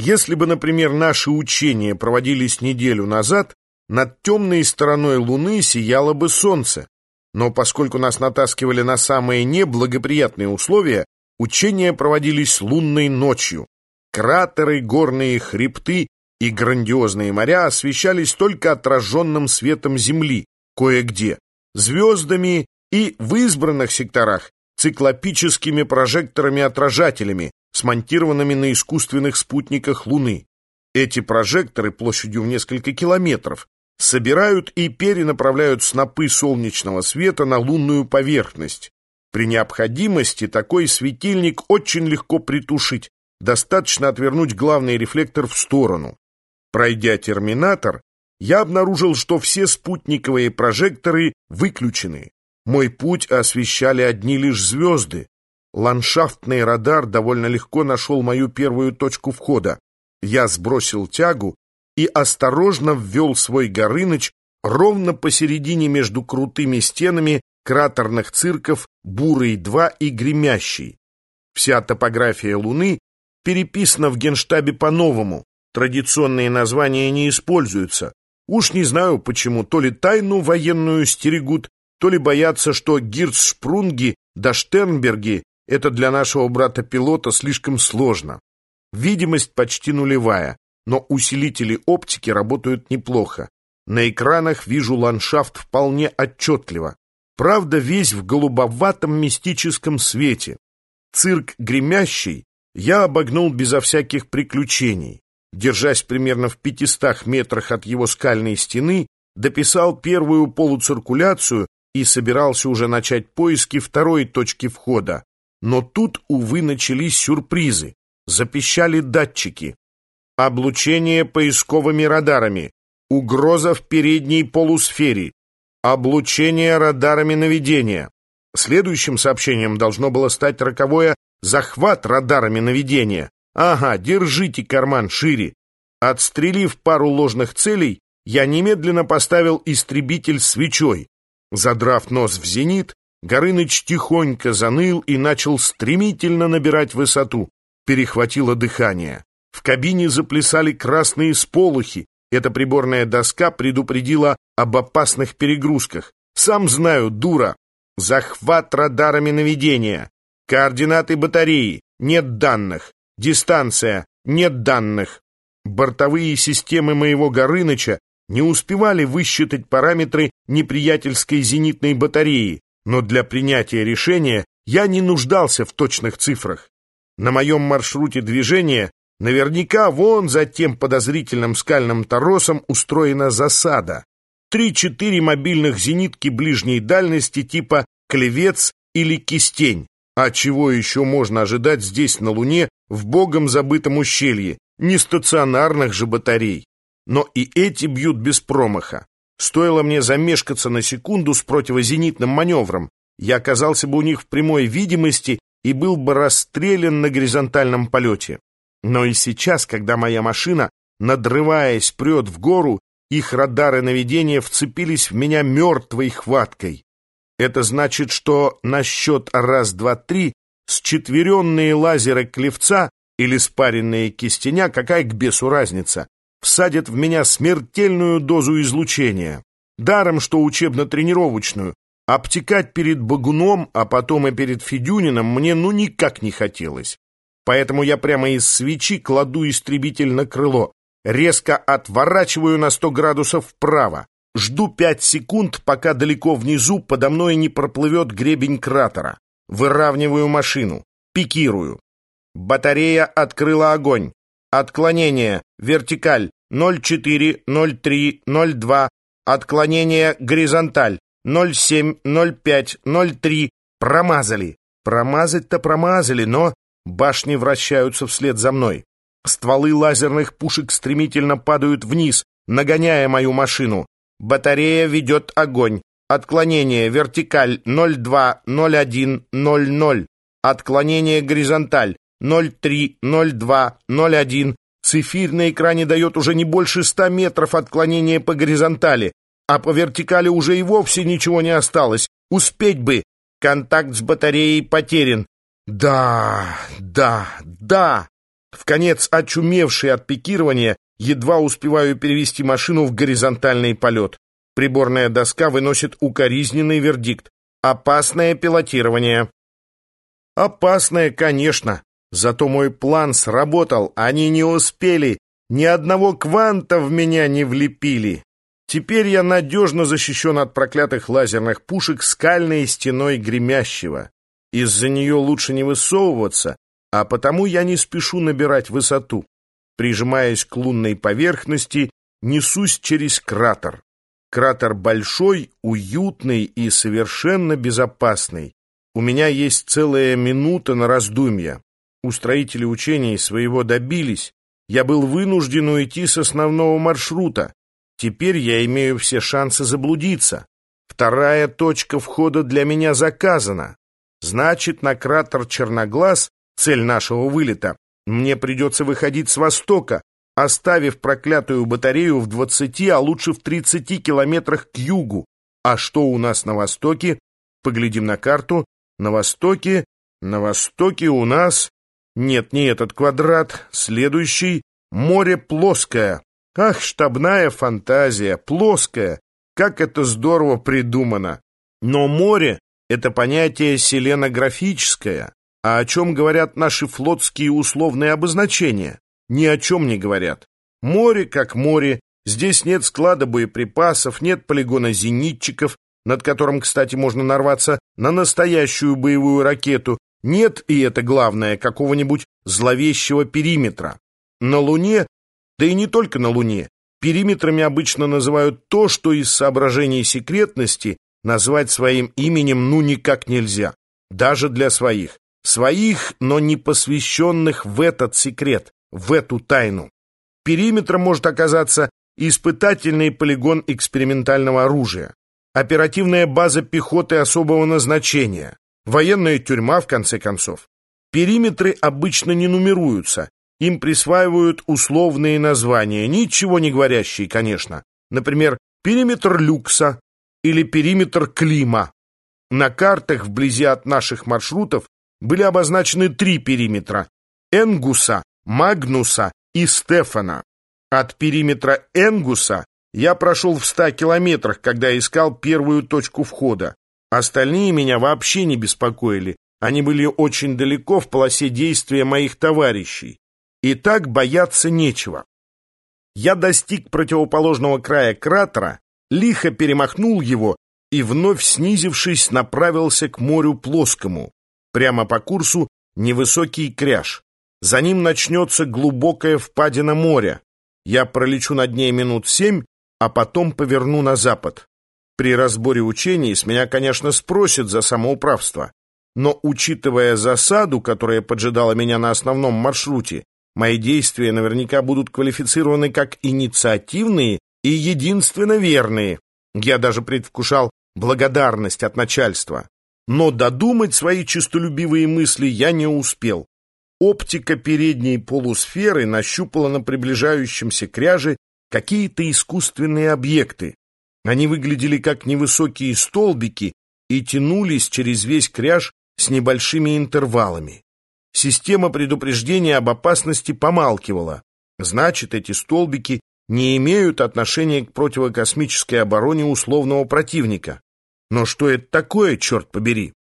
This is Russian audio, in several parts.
Если бы, например, наши учения проводились неделю назад, над темной стороной Луны сияло бы Солнце. Но поскольку нас натаскивали на самые неблагоприятные условия, учения проводились лунной ночью. Кратеры, горные хребты и грандиозные моря освещались только отраженным светом Земли, кое-где, звездами и в избранных секторах циклопическими прожекторами-отражателями, смонтированными на искусственных спутниках Луны. Эти прожекторы площадью в несколько километров собирают и перенаправляют снопы солнечного света на лунную поверхность. При необходимости такой светильник очень легко притушить, достаточно отвернуть главный рефлектор в сторону. Пройдя терминатор, я обнаружил, что все спутниковые прожекторы выключены. Мой путь освещали одни лишь звезды. Ландшафтный радар довольно легко нашел мою первую точку входа. Я сбросил тягу и осторожно ввел свой Горыныч ровно посередине между крутыми стенами кратерных цирков Бурый-2 и Гремящий. Вся топография Луны переписана в Генштабе по-новому. Традиционные названия не используются. Уж не знаю почему, то ли тайну военную стерегут, то ли боятся, что Гирцшпрунги да Штернберги это для нашего брата-пилота слишком сложно. Видимость почти нулевая, но усилители оптики работают неплохо. На экранах вижу ландшафт вполне отчетливо. Правда, весь в голубоватом мистическом свете. Цирк гремящий я обогнул безо всяких приключений. Держась примерно в пятистах метрах от его скальной стены, дописал первую полуциркуляцию и собирался уже начать поиски второй точки входа. Но тут, увы, начались сюрпризы. Запищали датчики. Облучение поисковыми радарами. Угроза в передней полусфере. Облучение радарами наведения. Следующим сообщением должно было стать роковое «захват радарами наведения». Ага, держите карман шире. Отстрелив пару ложных целей, я немедленно поставил истребитель свечой. Задрав нос в зенит, Горыныч тихонько заныл и начал стремительно набирать высоту. Перехватило дыхание. В кабине заплясали красные сполохи. Эта приборная доска предупредила об опасных перегрузках. Сам знаю, дура. Захват радарами наведения. Координаты батареи. Нет данных. Дистанция. Нет данных. Бортовые системы моего Горыныча не успевали высчитать параметры неприятельской зенитной батареи, но для принятия решения я не нуждался в точных цифрах. На моем маршруте движения наверняка вон за тем подозрительным скальным торосом устроена засада. Три-четыре мобильных зенитки ближней дальности типа «Клевец» или «Кистень». А чего еще можно ожидать здесь, на Луне, в богом забытом ущелье, не стационарных же батарей? Но и эти бьют без промаха. Стоило мне замешкаться на секунду с противозенитным маневром, я оказался бы у них в прямой видимости и был бы расстрелян на горизонтальном полете. Но и сейчас, когда моя машина, надрываясь, прет в гору, их радары наведения вцепились в меня мертвой хваткой. Это значит, что на счет раз-два-три счетверенные лазеры клевца или спаренные кистеня, какая к бесу разница, всадят в меня смертельную дозу излучения. Даром, что учебно-тренировочную. Обтекать перед Багуном, а потом и перед Федюниным мне ну никак не хотелось. Поэтому я прямо из свечи кладу истребитель на крыло, резко отворачиваю на сто градусов вправо, Жду пять секунд, пока далеко внизу подо мной не проплывет гребень кратера. Выравниваю машину. Пикирую. Батарея открыла огонь. Отклонение. Вертикаль. 0,4, 0,3, 0,2. Отклонение. Горизонталь. 0,7, 0,5, 0,3. Промазали. Промазать-то промазали, но... Башни вращаются вслед за мной. Стволы лазерных пушек стремительно падают вниз, нагоняя мою машину. Батарея ведет огонь. Отклонение вертикаль 02, 01, 00. Отклонение горизонталь 03, 02, 01. Цифирь на экране дает уже не больше 100 метров отклонения по горизонтали, а по вертикали уже и вовсе ничего не осталось. Успеть бы. Контакт с батареей потерян. Да, да, да. В конец очумевший от пикирования, едва успеваю перевести машину в горизонтальный полет. Приборная доска выносит укоризненный вердикт. Опасное пилотирование. Опасное, конечно. Зато мой план сработал. Они не успели. Ни одного кванта в меня не влепили. Теперь я надежно защищен от проклятых лазерных пушек скальной стеной гремящего. Из-за нее лучше не высовываться, а потому я не спешу набирать высоту. Прижимаясь к лунной поверхности, несусь через кратер. Кратер большой, уютный и совершенно безопасный. У меня есть целая минута на раздумья. Устроители учений своего добились. Я был вынужден уйти с основного маршрута. Теперь я имею все шансы заблудиться. Вторая точка входа для меня заказана. Значит, на кратер Черноглаз, цель нашего вылета, мне придется выходить с востока, оставив проклятую батарею в 20, а лучше в 30 километрах к югу. А что у нас на востоке? Поглядим на карту. На востоке... На востоке у нас... Нет, не этот квадрат. Следующий. Море плоское. Ах, штабная фантазия, плоская, как это здорово придумано. Но море — это понятие селенографическое. А о чем говорят наши флотские условные обозначения? Ни о чем не говорят. Море как море, здесь нет склада боеприпасов, нет полигона зенитчиков, над которым, кстати, можно нарваться на настоящую боевую ракету, нет, и это главное, какого-нибудь зловещего периметра. На Луне да и не только на Луне. Периметрами обычно называют то, что из соображений секретности назвать своим именем ну никак нельзя. Даже для своих. Своих, но не посвященных в этот секрет, в эту тайну. Периметром может оказаться испытательный полигон экспериментального оружия, оперативная база пехоты особого назначения, военная тюрьма, в конце концов. Периметры обычно не нумеруются, им присваивают условные названия, ничего не говорящие, конечно. Например, периметр люкса или периметр клима. На картах вблизи от наших маршрутов были обозначены три периметра – Энгуса, Магнуса и Стефана. От периметра Энгуса я прошел в ста километрах, когда искал первую точку входа. Остальные меня вообще не беспокоили. Они были очень далеко в полосе действия моих товарищей. И так бояться нечего. Я достиг противоположного края кратера, лихо перемахнул его и, вновь снизившись, направился к морю плоскому. Прямо по курсу невысокий кряж. За ним начнется глубокая впадина моря. Я пролечу над ней минут семь, а потом поверну на запад. При разборе учений с меня, конечно, спросят за самоуправство. Но, учитывая засаду, которая поджидала меня на основном маршруте, Мои действия наверняка будут квалифицированы как инициативные и единственно верные. Я даже предвкушал благодарность от начальства. Но додумать свои честолюбивые мысли я не успел. Оптика передней полусферы нащупала на приближающемся кряже какие-то искусственные объекты. Они выглядели как невысокие столбики и тянулись через весь кряж с небольшими интервалами. Система предупреждения об опасности помалкивала. Значит, эти столбики не имеют отношения к противокосмической обороне условного противника. Но что это такое, черт побери?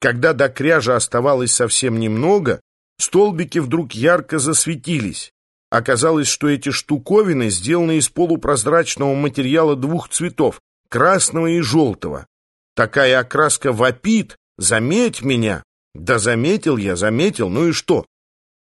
Когда до кряжа оставалось совсем немного, столбики вдруг ярко засветились. Оказалось, что эти штуковины сделаны из полупрозрачного материала двух цветов, красного и желтого. Такая окраска вопит, заметь меня, да заметил я, заметил, ну и что?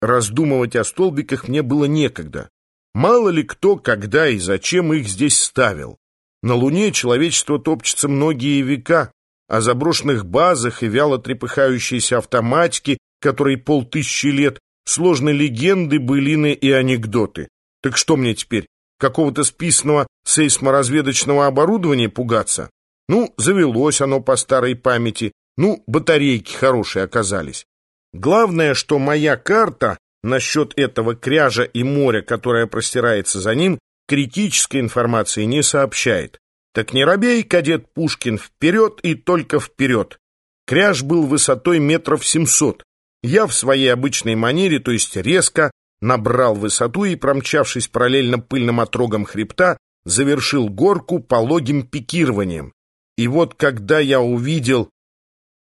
Раздумывать о столбиках мне было некогда. Мало ли кто, когда и зачем их здесь ставил. На Луне человечество топчется многие века, о заброшенных базах и вяло трепыхающейся автоматике, которой полтысячи лет, сложны легенды, былины и анекдоты. Так что мне теперь, какого-то списанного сейсморазведочного оборудования пугаться? Ну, завелось оно по старой памяти, ну, батарейки хорошие оказались. Главное, что моя карта насчет этого кряжа и моря, которое простирается за ним, критической информации не сообщает. Так не робей, кадет Пушкин, вперед и только вперед. Кряж был высотой метров семьсот. Я в своей обычной манере, то есть резко, набрал высоту и, промчавшись параллельно пыльным отрогам хребта, завершил горку пологим пикированием. И вот когда я увидел...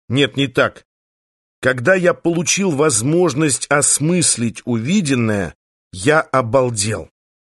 Нет, не так. Когда я получил возможность осмыслить увиденное, я обалдел.